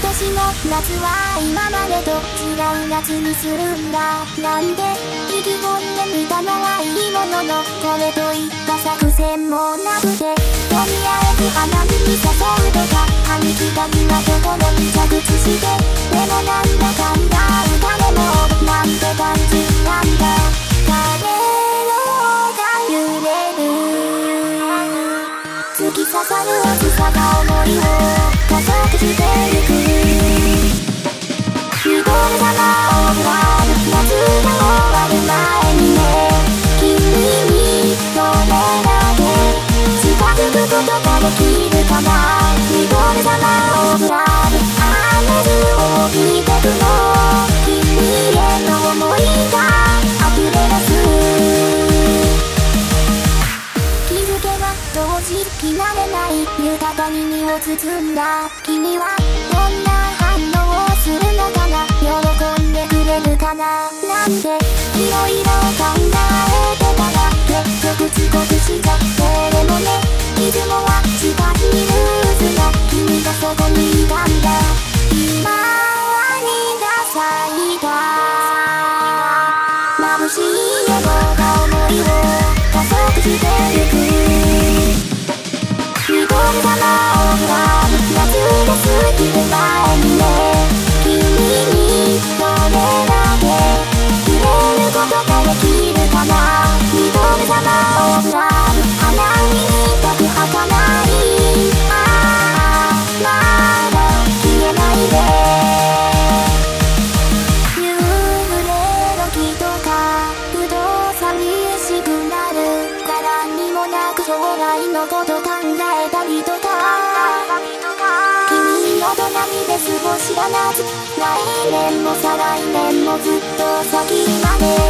今年の夏は今までと違う夏にするんだ。なんで意気込んでみたのはいいもののこれといった作戦もなくて。とりあえず花見に誘うとか歯にきたにはところに着地して。でもなんだかんだ歌でもなんて感じなんだ。きるかな緑玉を振らる雨図を見てくの君への想いが溢れ出す気づけば同時期慣れない豊かに身を包んだ君はどんな反応をするのかな喜んでくれるかななんていろいろ眩しい笑顔が思いを加速してゆく。緑玉を愛のこと考えたりとか。君の隣で過ごした夏来年も再来年もずっと先まで。